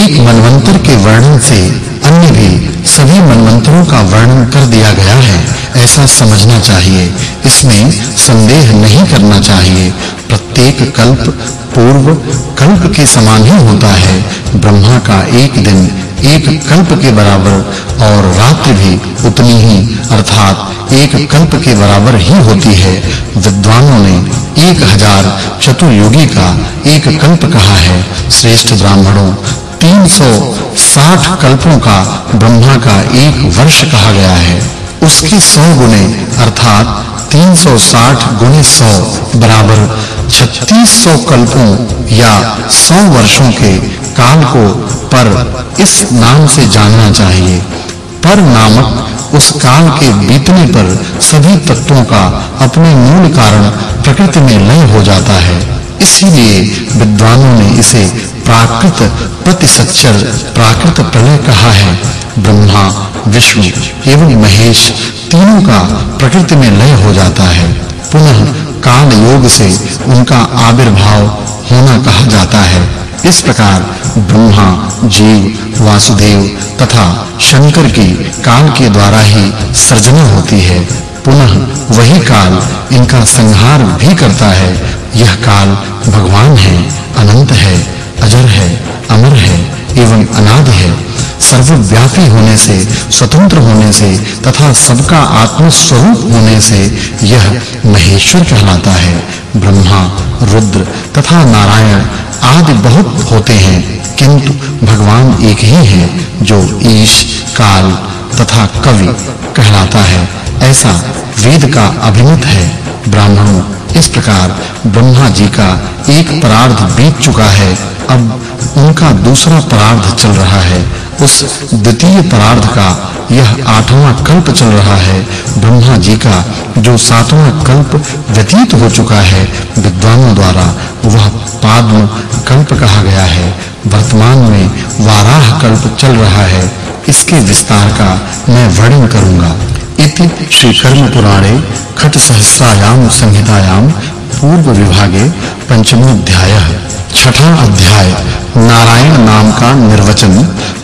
एक मनवंतर के वर्णन से अन्य भी सभी मनवंतरों का वर्णन कर दिया गया है। ऐसा समझना चाहिए। इसमें संदेह नहीं करना चाहिए। प्रत्येक कल्प पूर्व कल्प के समान ही होता है। ब्रह्मा का एक दिन एक कल्प के बराबर और रात्रि भी उतनी ही, अर्थात एक कल्प के बराबर ही होती है। विद्वानों ने एक हज़ार चतुर्युगी का एक कल्प कहा है। श्रेष्ठ ब्राह्मणों 360 कल्पों का, ब्रह्मा का एक वर्ष कहा गया है। उसके 100 गुने, अर्थात 360 गुने 100 बराबर 3600 कल्पों या 100 वर्षों के काल को पर इस नाम से जानना चाहिए। पर नामक उस काल के बीतने पर सभी तत्वों का अपने मूल कारण प्रकृति में लय हो जाता है। इसीलिए विद्वानों ने इसे प्राकृत प्रतिसच्चर, प्राकृत प्रलय कहा है। ब्रह्मा, विष्णु एवं महेश तीनों का प्रकृति में लय हो जाता है। पुनः काल योग से उनका आविर्भाव होना कहा जाता है। इस प्रकार ब्रह्मा, जीव, वासुदेव तथा शंकर की काल के द्वारा ही सृजना होती है। पुनः वही काल इनका संहार भी करता है। यह काल भगवान है, अनंत है, अजर है, अमर है, एवं अनादि है। सर्वव्यापी होने से, स्वतंत्र होने से, तथा सबका आत्म स्वरूप होने से यह महेश्वर कहलाता है। ब्रह्मा, रुद्र तथा नारायण आदि बहुत होते हैं, किंतु भगवान एक ही है, जो ईश, काल तथा कवि कहलाता है। ऐसा वेद का अभिमत है। ब्राह्मणों, इस प्रकार ब्रह्मा जी का एक परार्ध बीत चुका है। अब उनका दूसरा परार्ध चल रहा है। उस द्वितीय परार्ध का यह आठवां कल्प चल रहा है। ब्रह्मा जी का जो सातवां कल्प व्यतीत हो चुका है, विद्वानों द्वारा, वह पाद्म कल्प कहा गया है। वर्तमान में वाराह कल्प चल रहा है। इसके विस्तार का मैं वर्णन करूँगा। इति श्री कर्म पुराणे खट सहस्रायाम संहितायाम पूर्व विभागे पंचमोध्याय छठा अध्याय, नारायण नाम का निर्वचन।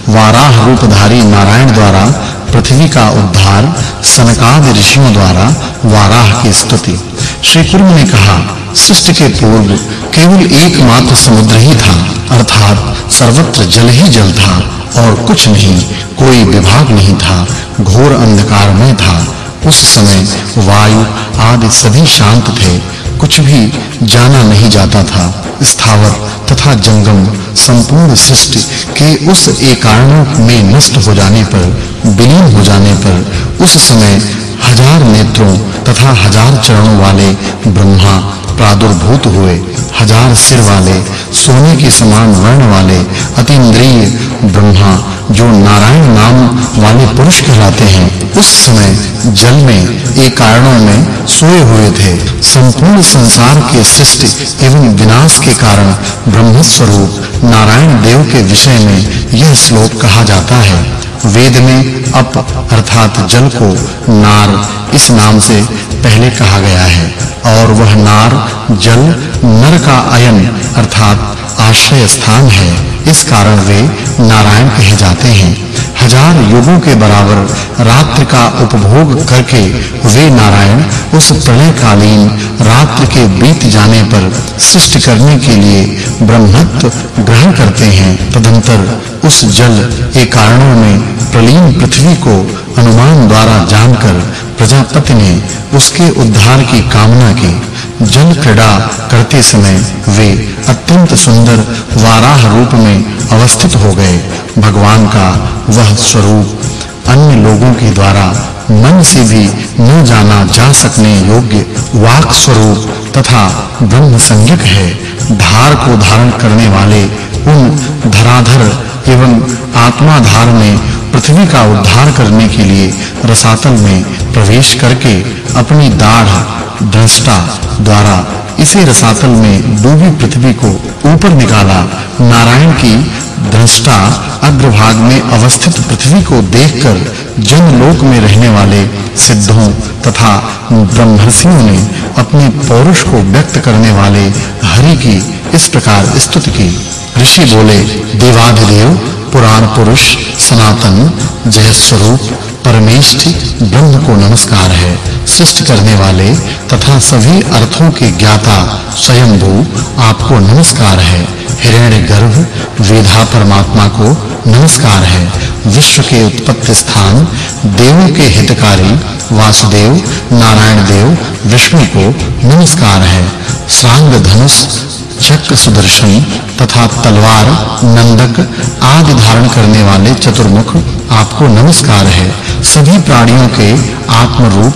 वाराह रूपधारी नारायण द्वारा, पृथ्वी का उद्धार, सनकादि ऋषियों द्वारा, वाराह की स्तुति। श्री कुर्म ने कहा, सृष्टि के पूर्व केवल एकमात्र समुद्र ही था। अर्थात सर्वत्र जल ही जल था और कुछ नहीं, कोई विभाग नहीं था, घोर अंधकार में था। उस समय वायु आदि सभी शांत थे, कुछ भी जाना नहीं जाता था। स्थावर तथा जंगम संपूर्ण सृष्टि के उस एकारणों में नष्ट हो जाने पर, विलीन हो जाने पर, उस समय हज़ार नेत्रों तथा हज़ार चरणों वाले ब्रह्मा प्रादुर्भूत हुए। हज़ार सिर वाले, सोने के समान वर्ण वाले, अतीन्द्रिय ब्रह्मा, जो नारायण नाम वाले पुरुष कहलाते हैं, उस समय जल में, एक कारणों में सोए हुए थे। संपूर्ण संसार के सृष्टि एवं विनाश के कारण ब्रह्म स्वरूप नारायण देव के विषय में यह श्लोक कहा जाता है। वेद में अप अर्थात जल को नार इस नाम से पहले कहा गया है। और वह नार जल नर का अयन अर्थात आश्रय स्थान है। इस कारण वे नारायण कहे जाते हैं। हज़ार युगों के बराबर रात्रि का उपभोग करके वे नारायण उस प्रलय कालीन रात्रि के बीत जाने पर सृष्टि करने के लिए ब्रह्मत्व ग्रहण करते हैं। तदंतर उस जल के कारणों में प्रलीन पृथ्वी को अनुमान द्वारा जानकर प्रजापति ने उसके उद्धार की कामना की। जल क्रीड़ा करते समय वे अत्यंत सुंदर वाराह रूप में अवस्थित हो गए। भगवान का वह स्वरूप अन्य लोगों के द्वारा मन से भी न जाना जा सकने योग्य वाक स्वरूप तथा ब्रह्म संज्ञक है। धार को धारण करने वाले उन धराधर एवं आत्माधार में पृथ्वी का उद्धार करने के लिए रसातल में प्रवेश करके अपनी दाढ़, दृष्टा द्वारा इसे रसातल में डूबी पृथ्वी को ऊपर निकाला। नारायण की दृष्टा अग्रभाग में अवस्थित पृथ्वी को देखकर जन लोक में रहने वाले सिद्धों तथा ब्रह्मर्षियों ने अपने पौरुष को व्यक्त करने वाले हरि की इस प्रकार स्तुति की। ऋषि बोले, देवाधिदेव, पुराण पुरुष, सनातन जय स्वरूप परमेष्ठ ब्रह्म को नमस्कार है। सृष्टि करने वाले तथा सभी अर्थों के ज्ञाता स्वयंभू आपको नमस्कार है। हिरण्य गर्भ वेधा परमात्मा को नमस्कार है। विश्व के उत्पत्ति स्थान, देवों के हितकारी वासुदेव, नारायण देव, विष्णु को नमस्कार है। सांग धनुष चक्र सुदर्शन तथा तलवार, नंदक आदि धारण करने वाले चतुर्मुख आपको नमस्कार है। सभी प्राणियों के आत्म रूप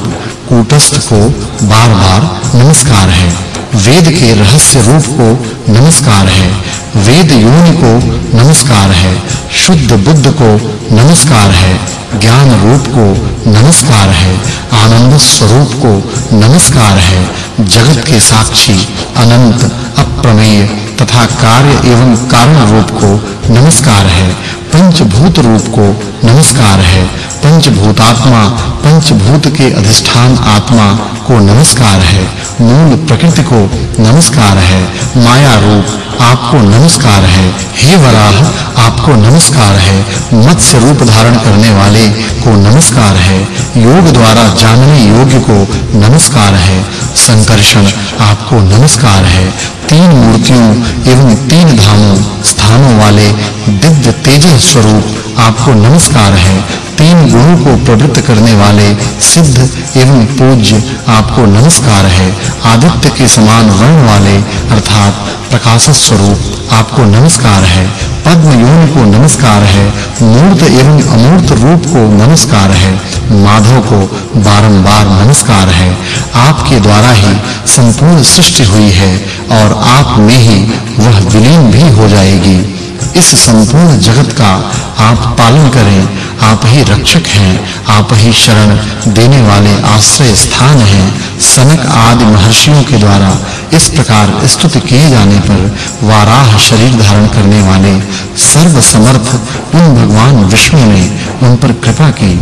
कूटस्थ को बार-बार नमस्कार है। वेद के रहस्य रूप को नमस्कार है। वेद योनि को नमस्कार है। शुद्ध बुद्ध को नमस्कार है, ज्ञान रूप को नमस्कार है, आनंद स्वरूप को नमस्कार है, जगत के साक्षी अनंत, अप्रमेय तथा कार्य एवं कारण रूप को नमस्कार है, पंचभूत रूप को नमस्कार है, पंचभूतात्मा पंचभूत के अधिष्ठान आत्मा को नमस्कार है, मूल प्रकृति को नमस्कार है, माया रूप आपको नमस्कार है, हे वराह आपको नमस्कार है, मत्स्य रूप धारण करने वाले को नमस्कार है, योग द्वारा जानने योग्य को नमस्कार है, संकर्षण आपको नमस्कार है, तीन मूर्तियों एवं तीन धामों, स्थानों वाले दिव्य तेज स्वरूप आपको नमस्कार है, तीन गुणों को प्रवृत्त करने वाले सिद्ध एवं पूज्य आपको नमस्कार है। आदित्य के समान वर्ण वाले अर्थात प्रकाश स्वरूप आपको नमस्कार है। पद्म योनि को नमस्कार है। मूर्त एवं अमूर्त रूप को नमस्कार है। माधव को बारंबार नमस्कार है। आपके द्वारा ही संपूर्ण सृष्टि हुई है और आप में ही वह विलीन भी हो जाएगी। इस संपूर्ण जगत का आप पालन करें। आप ही रक्षक हैं। आप ही शरण देने वाले आश्रय स्थान हैं। सनक आदि महर्षियों के द्वारा इस प्रकार स्तुति किए जाने पर वाराह शरीर धारण करने वाले सर्व समर्थ उन भगवान विष्णु ने उन पर कृपा की।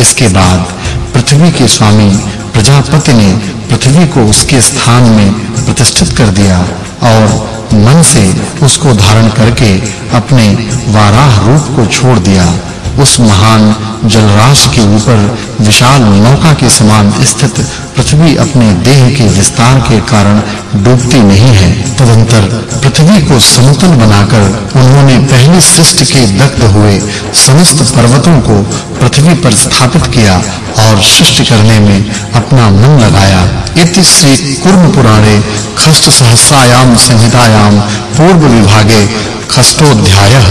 इसके बाद पृथ्वी के स्वामी प्रजापति ने पृथ्वी को उसके स्थान में प्रतिष्ठित कर दिया और मन से उसको धारण करके अपने वाराह रूप को छोड़ दिया। उस महान जलराशि के ऊपर विशाल नौका के समान स्थित पृथ्वी अपने देह के विस्तार के कारण डूबती नहीं है। तदंतर पृथ्वी को समतल बनाकर उन्होंने पहले सृष्टि के दग्ध हुए समस्त पर्वतों को पृथ्वी पर स्थापित किया और सृष्टि करने में अपना मन लगाया। इति श्री कुर्म पुराणे खष्ट सहस्रायाम संहितायाम पूर्व विभागे खष्टोध्यायः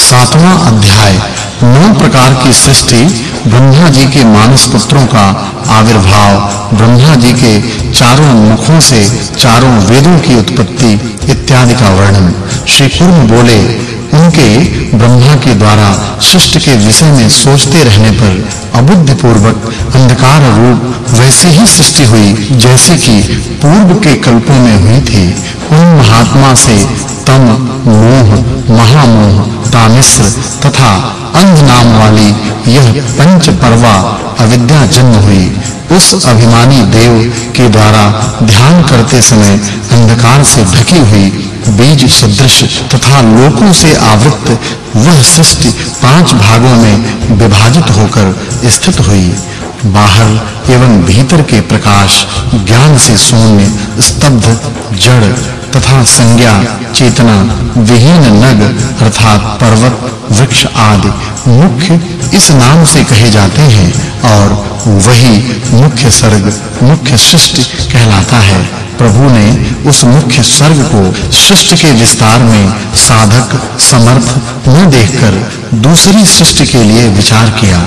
सातवां अध्याय। नौ प्रकार की सृष्टि ब्रह्मा जी के मानस पुत्रों का आविर्भाव ब्रह्मा जी के चारों मुखों से चारों वेदों की उत्पत्ति इत्यादि का वर्णन। श्री कुर्म बोले उनके ब्रह्मा के द्वारा सृष्टि के विषय में सोचते रहने पर अबुद्धि पूर्वक अंधकार रूप वैसी ही सृष्टि हुई जैसे कि पूर्व के कल्पों में हुई थी। उन महात्मा से तम मोह, महामोह तामिश्र तथा अंध नाम वाली यह पंच परवा अविद्या जन्म हुई। उस अभिमानी देव के द्वारा ध्यान करते समय अंधकार से ढकी हुई बीज सदृश तथा लोकों से आवृत वह सृष्टि पाँच भागों में विभाजित होकर स्थित हुई। बाहर एवं भीतर के प्रकाश ज्ञान से शून्य, स्तब्ध, जड़ तथा संज्ञा, चेतना, विहीन नग अर्थात पर्वत, वृक्ष आदि मुख्य इस नाम से कहे जाते हैं और वही मुख्य सर्ग, मुख्य सृष्टि कहलाता है। प्रभु ने उस मुख्य सर्ग को सृष्टि के विस्तार में साधक, समर्थ न देखकर दूसरी सृष्टि के लिए विचार किया।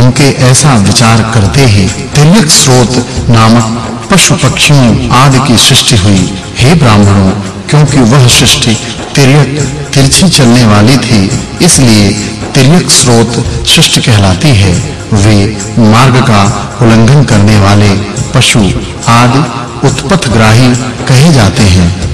उनके ऐसा विचार करते ही तिलक स्रोत नामक पशु पक्षियों आदि की सृष्टि हुई। हे ब्राह्मणों, क्योंकि वह सृष्टि तिर्यक तिरछी चलने वाली थी, इसलिए तिर्यक स्रोत सृष्टि कहलाती है। वे मार्ग का उल्लंघन करने वाले पशु आदि उत्पथग्राही कहे जाते हैं।